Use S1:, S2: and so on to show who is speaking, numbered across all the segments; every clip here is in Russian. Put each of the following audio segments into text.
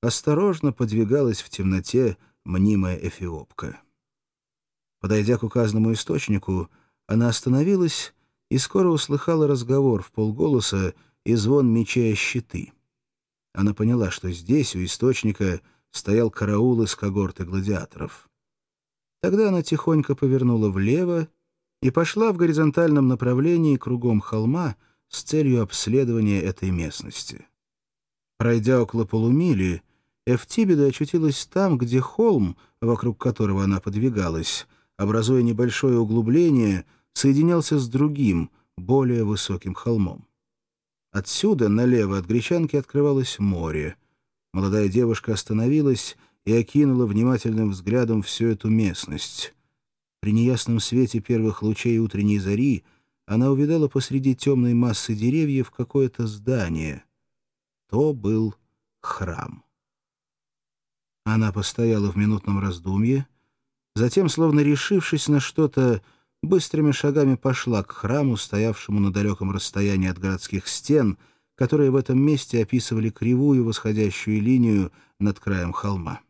S1: осторожно подвигалась в темноте мнимая эфиопка. Подойдя к указанному источнику, она остановилась и скоро услыхала разговор в полголоса и звон мечей о щиты. Она поняла, что здесь, у источника, стоял караул из когорты гладиаторов. Тогда она тихонько повернула влево и пошла в горизонтальном направлении кругом холма с целью обследования этой местности. Пройдя около полумили, Эфтибеда очутилась там, где холм, вокруг которого она подвигалась, образуя небольшое углубление, соединялся с другим, более высоким холмом. Отсюда, налево от гречанки, открывалось море. Молодая девушка остановилась и окинула внимательным взглядом всю эту местность. При неясном свете первых лучей утренней зари она увидала посреди темной массы деревьев какое-то здание. То был храм. Она постояла в минутном раздумье, затем, словно решившись на что-то, быстрыми шагами пошла к храму, стоявшему на далеком расстоянии от городских стен, которые в этом месте описывали кривую восходящую линию над краем холма.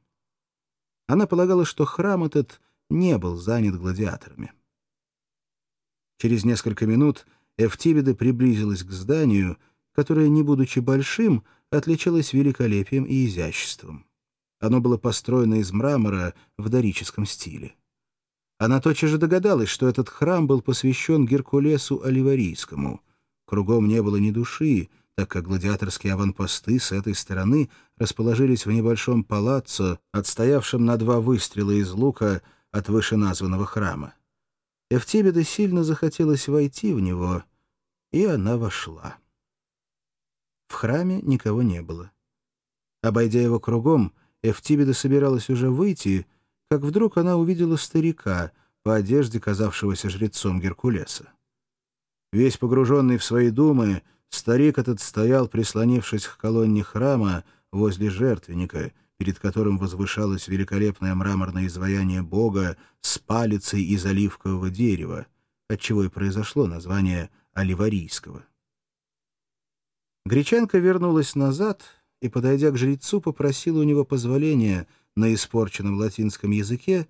S1: Она полагала, что храм этот не был занят гладиаторами. Через несколько минут Эфтибеда приблизилась к зданию, которое, не будучи большим, отличалось великолепием и изяществом. Оно было построено из мрамора в дорическом стиле. Она тотчас же догадалась, что этот храм был посвящен Геркулесу Оливарийскому. Кругом не было ни души, так как гладиаторские аванпосты с этой стороны расположились в небольшом палаццо, отстоявшем на два выстрела из лука от вышеназванного храма. Эфтибеда сильно захотелось войти в него, и она вошла. В храме никого не было. Обойдя его кругом, Эфтибеда собиралась уже выйти, как вдруг она увидела старика, по одежде казавшегося жрецом Геркулеса. Весь погруженный в свои думы, старик этот стоял, прислонившись к колонне храма возле жертвенника, перед которым возвышалось великолепное мраморное изваяние Бога с палицей из оливкового дерева, отчего и произошло название Оливарийского. Гречанка вернулась назад и, подойдя к жрецу, попросила у него позволения на испорченном латинском языке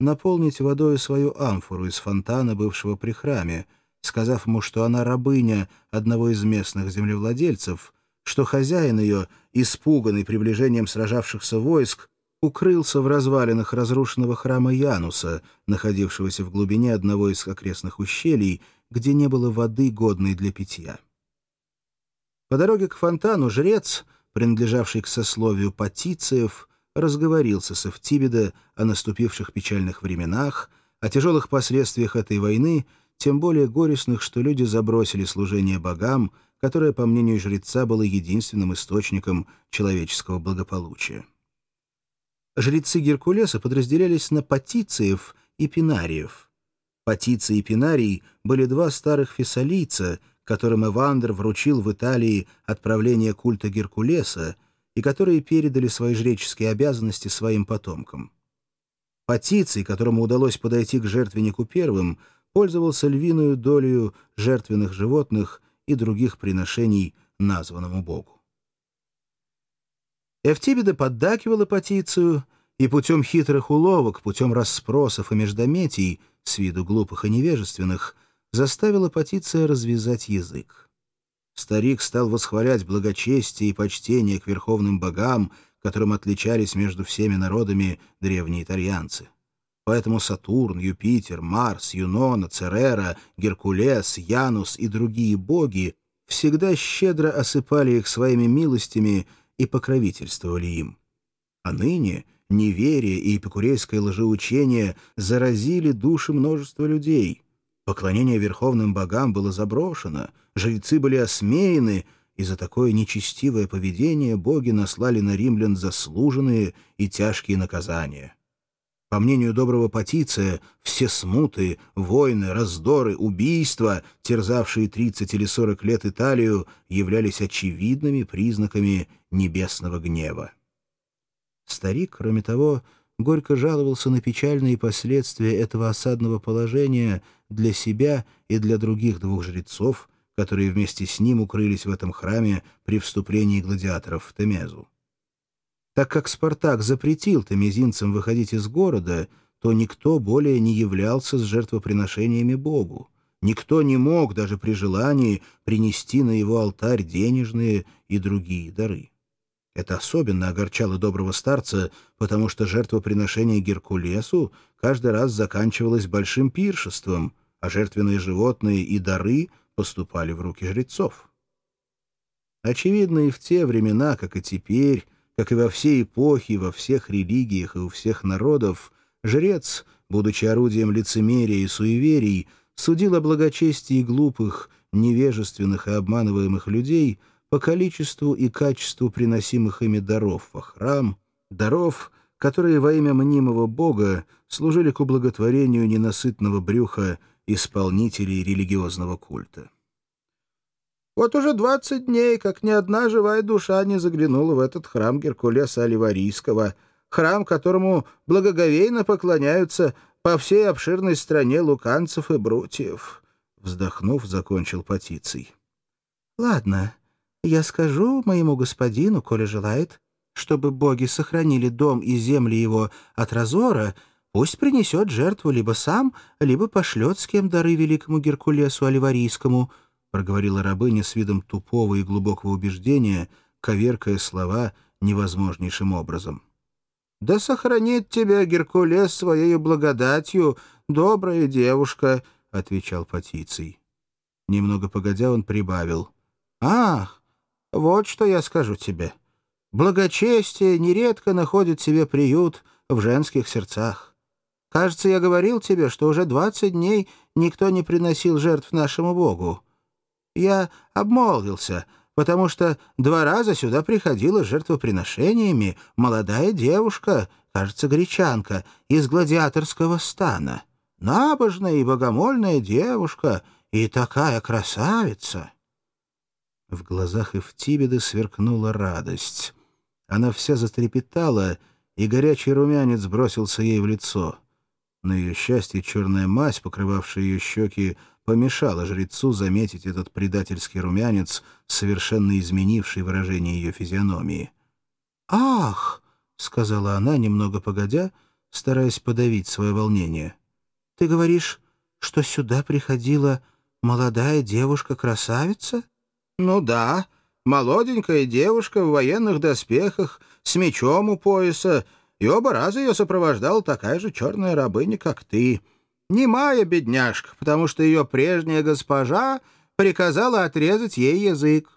S1: наполнить водой свою амфору из фонтана, бывшего при храме, сказав ему, что она рабыня одного из местных землевладельцев, что хозяин ее, испуганный приближением сражавшихся войск, укрылся в развалинах разрушенного храма Януса, находившегося в глубине одного из окрестных ущелий, где не было воды, годной для питья. По дороге к фонтану жрец, принадлежавший к сословию патициев, разговорился с Эфтибеда о наступивших печальных временах, о тяжелых последствиях этой войны, тем более горестных, что люди забросили служение богам, которое, по мнению жреца, было единственным источником человеческого благополучия. Жрецы Геркулеса подразделялись на патициев и пинариев. Патиций и пинарий были два старых фессалийца — которым Эвандер вручил в Италии отправление культа Геркулеса и которые передали свои жреческие обязанности своим потомкам. Патиций, которому удалось подойти к жертвеннику первым, пользовался львиную долю жертвенных животных и других приношений названному богу. Эфтибеда поддакивала Патицию, и путем хитрых уловок, путем расспросов и междометий, с виду глупых и невежественных, заставила Патиция развязать язык. Старик стал восхвалять благочестие и почтение к верховным богам, которым отличались между всеми народами древние итальянцы. Поэтому Сатурн, Юпитер, Марс, Юнона, Церера, Геркулес, Янус и другие боги всегда щедро осыпали их своими милостями и покровительствовали им. А ныне неверие и эпикурейское лжеучение заразили души множества людей — Поклонение верховным богам было заброшено, жрецы были осмеяны, и за такое нечестивое поведение боги наслали на римлян заслуженные и тяжкие наказания. По мнению доброго Патиция, все смуты, войны, раздоры, убийства, терзавшие 30 или 40 лет Италию, являлись очевидными признаками небесного гнева. Старик, кроме того, горько жаловался на печальные последствия этого осадного положения для себя и для других двух жрецов, которые вместе с ним укрылись в этом храме при вступлении гладиаторов в Темезу. Так как Спартак запретил тамезинцам выходить из города, то никто более не являлся с жертвоприношениями Богу. Никто не мог, даже при желании, принести на его алтарь денежные и другие дары. Это особенно огорчало доброго старца, потому что жертвоприношение Геркулесу каждый раз заканчивалось большим пиршеством, а жертвенные животные и дары поступали в руки жрецов. Очевидно, и в те времена, как и теперь, как и во все эпохи, во всех религиях и у всех народов, жрец, будучи орудием лицемерия и суеверий, судил о благочестии глупых, невежественных и обманываемых людей по количеству и качеству приносимых ими даров во храм, даров, которые во имя мнимого Бога служили к ублаготворению ненасытного брюха исполнителей религиозного культа. Вот уже двадцать дней, как ни одна живая душа не заглянула в этот храм Геркулеса Оливарийского, храм, которому благоговейно поклоняются по всей обширной стране луканцев и брутьев. Вздохнув, закончил Патиций. — Ладно, я скажу моему господину, коли желает, чтобы боги сохранили дом и земли его от разора, пусть принесет жертву либо сам, либо пошлет с кем дары великому Геркулесу Оливарийскому, — проговорила рабыня с видом тупого и глубокого убеждения, коверкая слова невозможнейшим образом. — да сохранит тебя Геркулес своей благодатью, добрая девушка, — отвечал Патиций. Немного погодя он прибавил. — Ах, вот что я скажу тебе. Благочестие нередко находит себе приют в женских сердцах. Кажется, я говорил тебе, что уже двадцать дней никто не приносил жертв нашему Богу. Я обмолвился — потому что два раза сюда приходила жертвоприношениями молодая девушка, кажется, гречанка, из гладиаторского стана. Набожная и богомольная девушка, и такая красавица!» В глазах Эфтибеды сверкнула радость. Она вся затрепетала, и горячий румянец бросился ей в лицо. На ее счастье черная мазь, покрывавшая ее щеки, помешало жрецу заметить этот предательский румянец, совершенно изменивший выражение ее физиономии. «Ах!» — сказала она, немного погодя, стараясь подавить свое волнение. «Ты говоришь, что сюда приходила молодая девушка-красавица?» «Ну да, молоденькая девушка в военных доспехах, с мечом у пояса, и оба раза ее сопровождала такая же черная рабыня, как ты». Немая бедняжка, потому что ее прежняя госпожа приказала отрезать ей язык.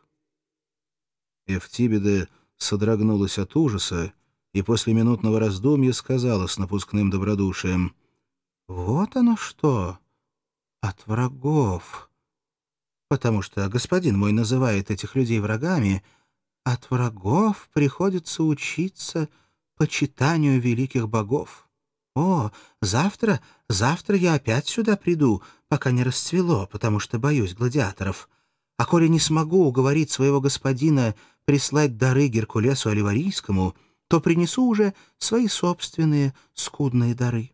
S1: Эфтибеда содрогнулась от ужаса и после минутного раздумья сказала с напускным добродушием, «Вот оно что! От врагов! Потому что господин мой называет этих людей врагами, от врагов приходится учиться почитанию великих богов». «О, завтра, завтра я опять сюда приду, пока не расцвело, потому что боюсь гладиаторов. А коли не смогу уговорить своего господина прислать дары Геркулесу Оливарийскому, то принесу уже свои собственные скудные дары».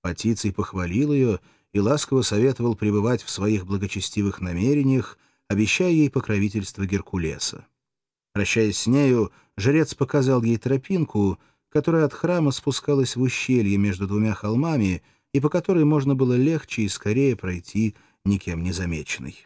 S1: Патиций похвалил ее и ласково советовал пребывать в своих благочестивых намерениях, обещая ей покровительство Геркулеса. Прощаясь с нею, жрец показал ей тропинку — которая от храма спускалась в ущелье между двумя холмами и по которой можно было легче и скорее пройти никем не замеченной.